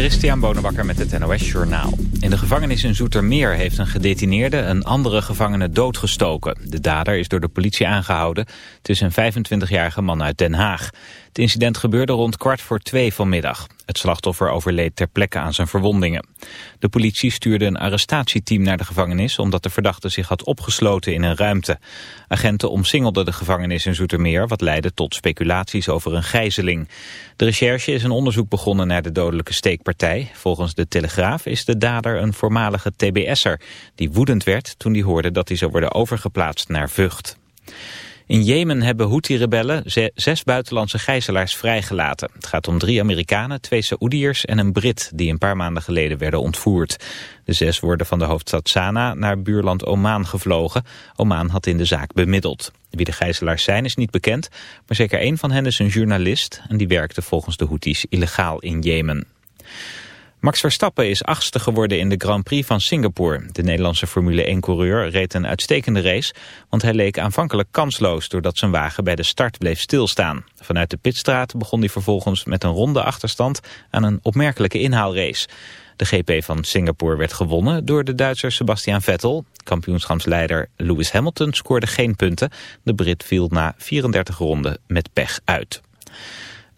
Christian Bonenbakker met het NOS Journaal. In de gevangenis in Zoetermeer heeft een gedetineerde een andere gevangene doodgestoken. De dader is door de politie aangehouden. Het is een 25-jarige man uit Den Haag. Het incident gebeurde rond kwart voor twee vanmiddag. Het slachtoffer overleed ter plekke aan zijn verwondingen. De politie stuurde een arrestatieteam naar de gevangenis... omdat de verdachte zich had opgesloten in een ruimte. Agenten omsingelden de gevangenis in Zoetermeer... wat leidde tot speculaties over een gijzeling. De recherche is een onderzoek begonnen naar de dodelijke steekpartij. Volgens de Telegraaf is de dader een voormalige TBS'er... die woedend werd toen hij hoorde dat hij zou worden overgeplaatst naar Vught. In Jemen hebben Houthi-rebellen zes buitenlandse gijzelaars vrijgelaten. Het gaat om drie Amerikanen, twee Saoediërs en een Brit... die een paar maanden geleden werden ontvoerd. De zes worden van de hoofdstad Sanaa naar buurland Oman gevlogen. Oman had in de zaak bemiddeld. Wie de gijzelaars zijn is niet bekend, maar zeker één van hen is een journalist... en die werkte volgens de Houthis illegaal in Jemen. Max Verstappen is achtste geworden in de Grand Prix van Singapore. De Nederlandse Formule 1-coureur reed een uitstekende race... want hij leek aanvankelijk kansloos doordat zijn wagen bij de start bleef stilstaan. Vanuit de pitstraat begon hij vervolgens met een ronde achterstand... aan een opmerkelijke inhaalrace. De GP van Singapore werd gewonnen door de Duitser Sebastian Vettel. Kampioenschapsleider Lewis Hamilton scoorde geen punten. De Brit viel na 34 ronden met pech uit.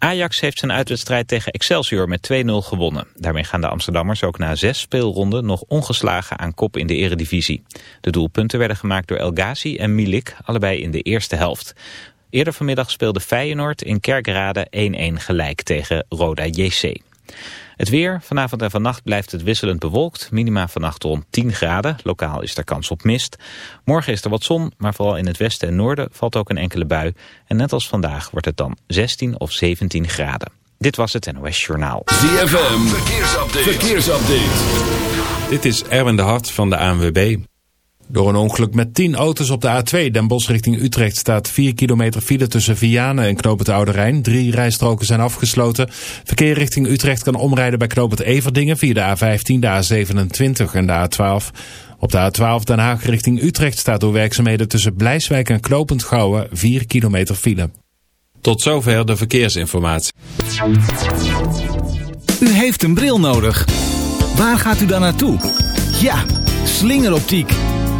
Ajax heeft zijn uitwedstrijd tegen Excelsior met 2-0 gewonnen. Daarmee gaan de Amsterdammers ook na zes speelronden nog ongeslagen aan kop in de eredivisie. De doelpunten werden gemaakt door El Ghazi en Milik, allebei in de eerste helft. Eerder vanmiddag speelde Feyenoord in Kerkrade 1-1 gelijk tegen Roda JC. Het weer, vanavond en vannacht blijft het wisselend bewolkt. Minima vannacht rond 10 graden. Lokaal is er kans op mist. Morgen is er wat zon, maar vooral in het westen en noorden valt ook een enkele bui. En net als vandaag wordt het dan 16 of 17 graden. Dit was het NOS Journaal. ZFM, verkeersupdate. verkeersupdate. Dit is Erwin de Hart van de ANWB. Door een ongeluk met 10 auto's op de A2 Den Bosch richting Utrecht staat 4 kilometer file tussen Vianen en Knoop het Oude Rijn. Drie rijstroken zijn afgesloten. Verkeer richting Utrecht kan omrijden bij Knoop het Everdingen via de A15, de A27 en de A12. Op de A12 Den Haag richting Utrecht staat door werkzaamheden tussen Blijswijk en Knopend Gouwen 4 kilometer file. Tot zover de verkeersinformatie. U heeft een bril nodig. Waar gaat u dan naartoe? Ja, slingeroptiek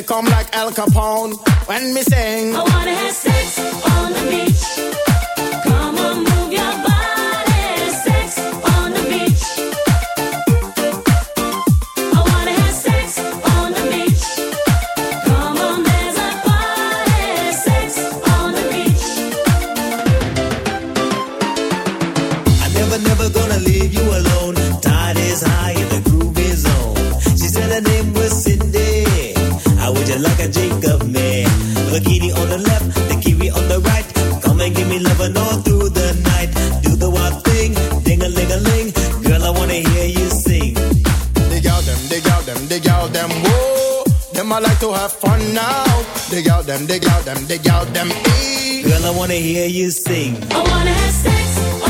me come whoa. Them I like to have fun now. Dig out them, dig out them, dig out them. Girl, I wanna hear you sing. I wanna have sex.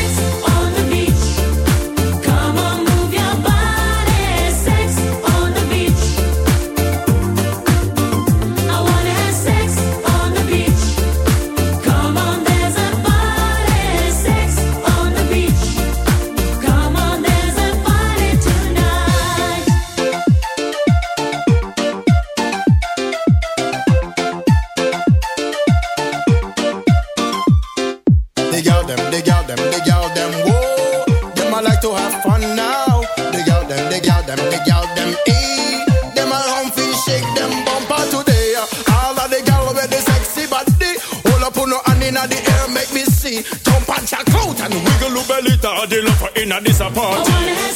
body. Jump and shout out and wiggle your belly, daddy, love her this a disappointment.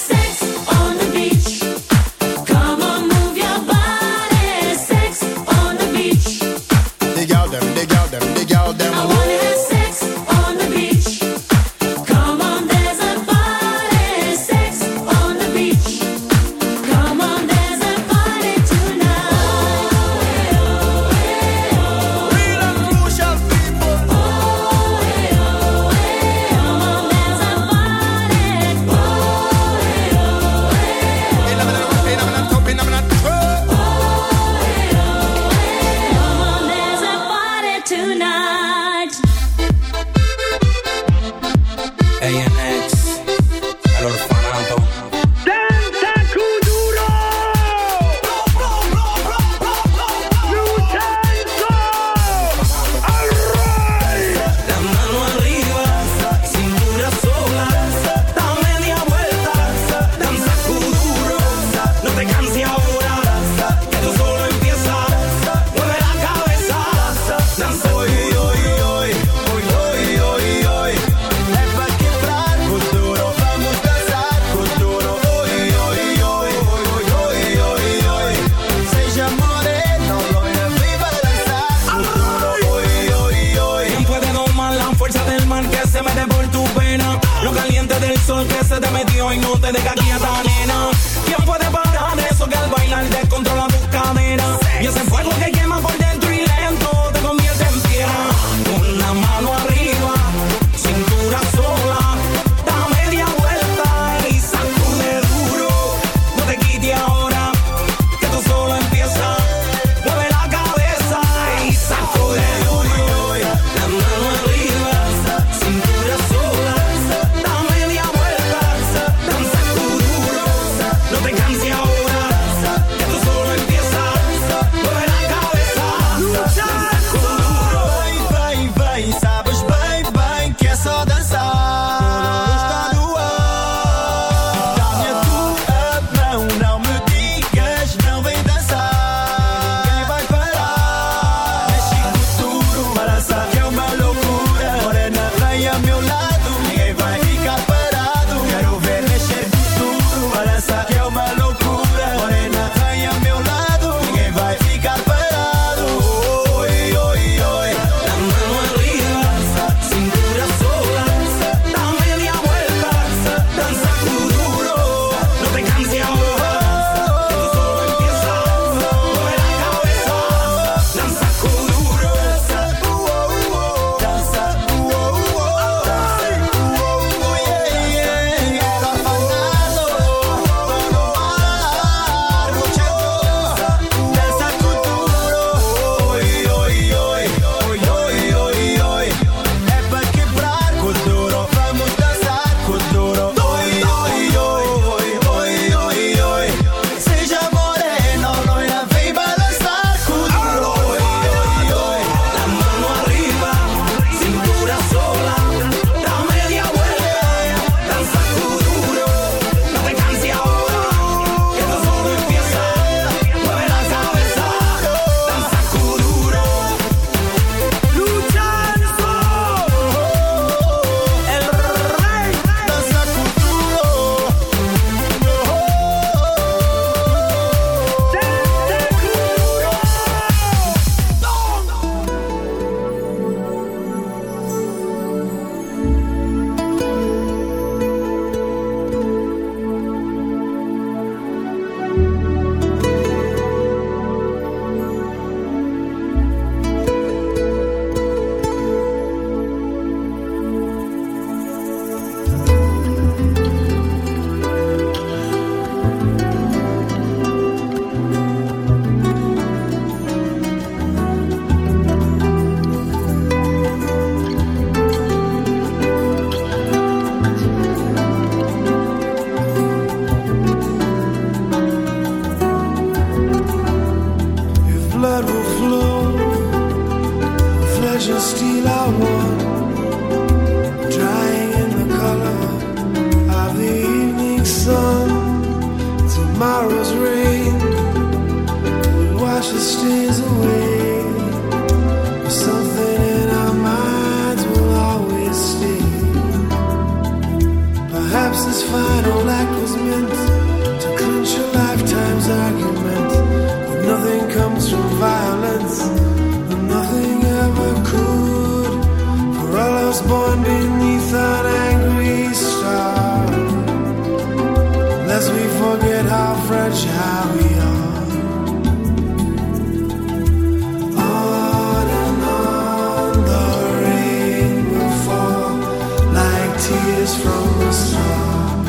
tears from a star,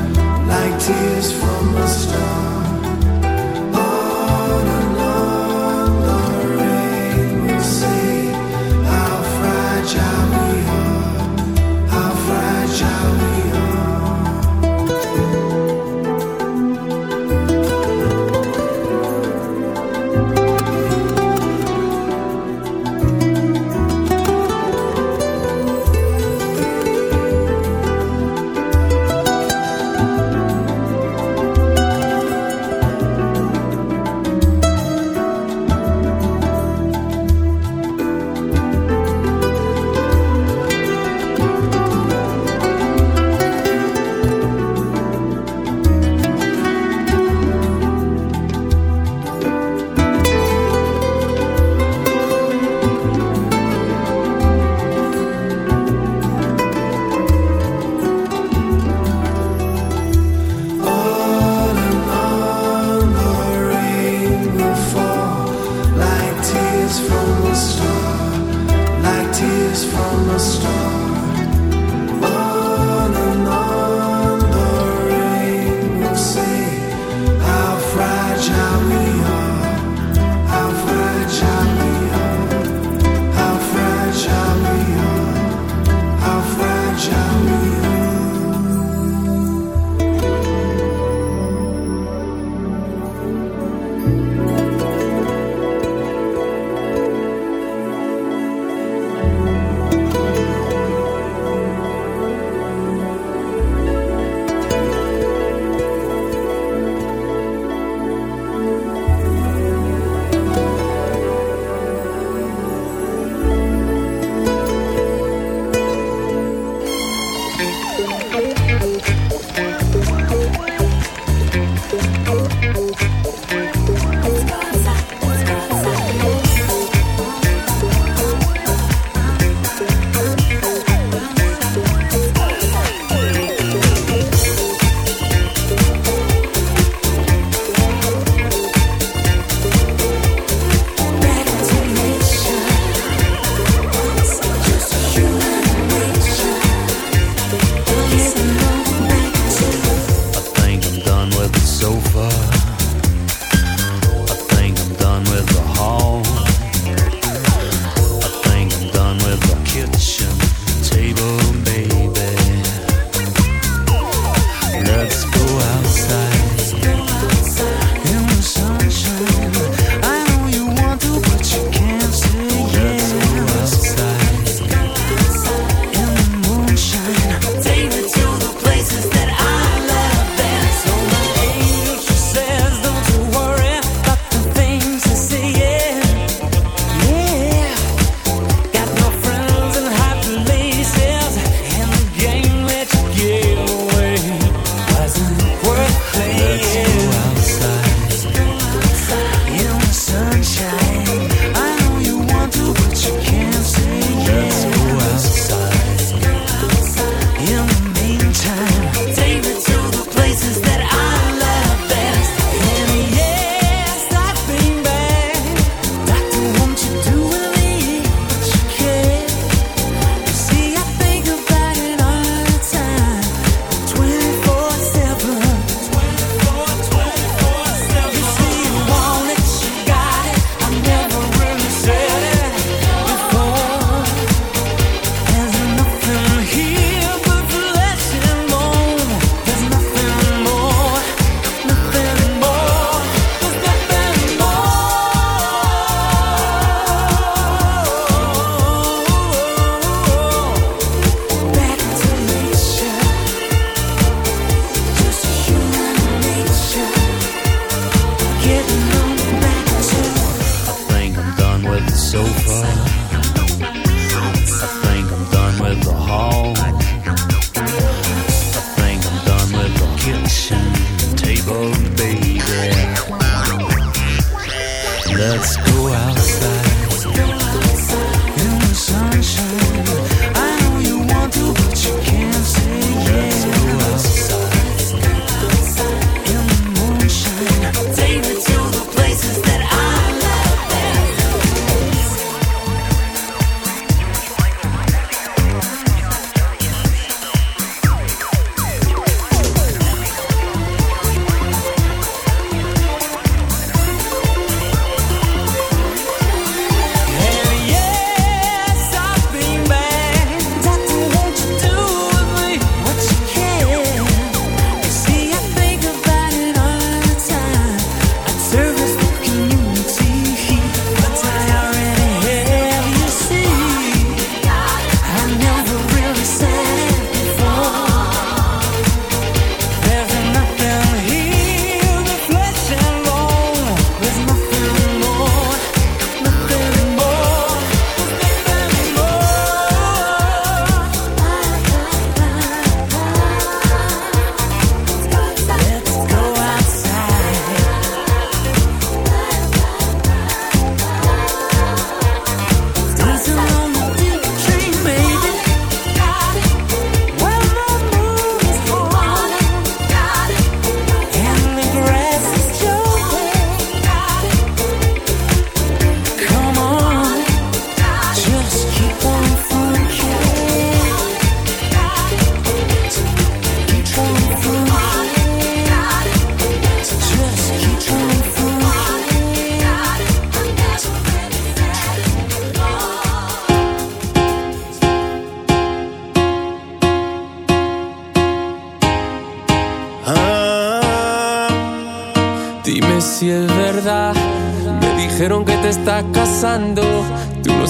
like tears from a star.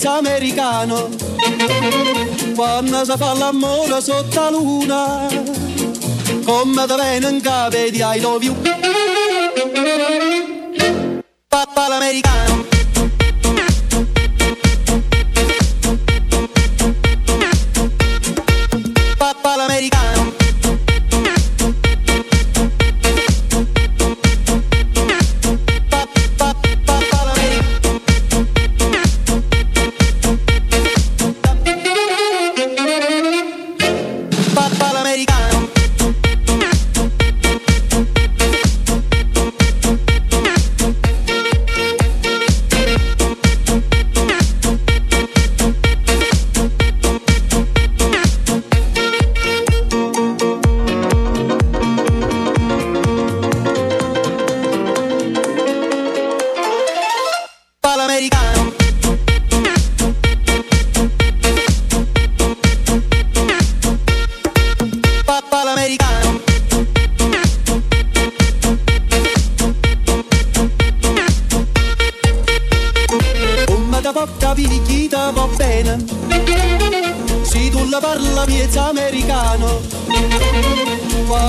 miezza americano, quando si fa l'amore sotto la luna, come da bene in capo di I love.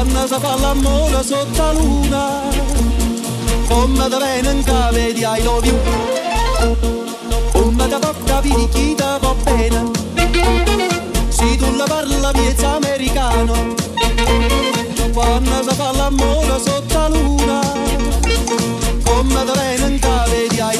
Quando si fa l'amore sotto la luna. Come da bene in cave di I love you. Come da porta picchita va bene. Se tu la parla miezza americano. Quando si fa l'amore sotto la luna. Come da bene in cave di I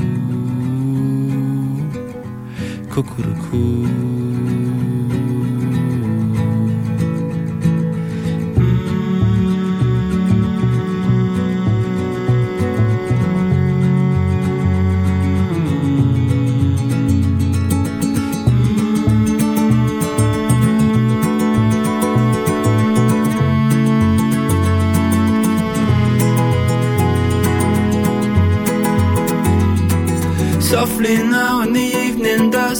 cuckoo. softly now and then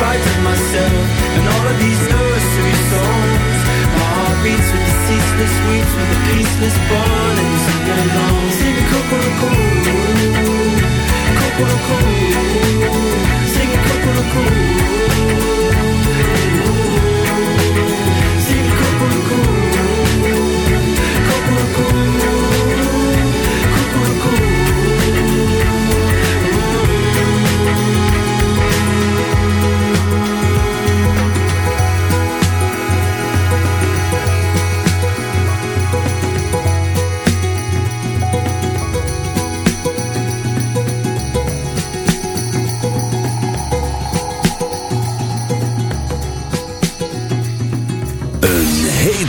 Spite myself and all of these nursery songs, my heart beats with the ceaseless weeps with the peaceless burning to belong. Sing cuckoo-cuckoo, sing cuckoo-cuckoo. Sing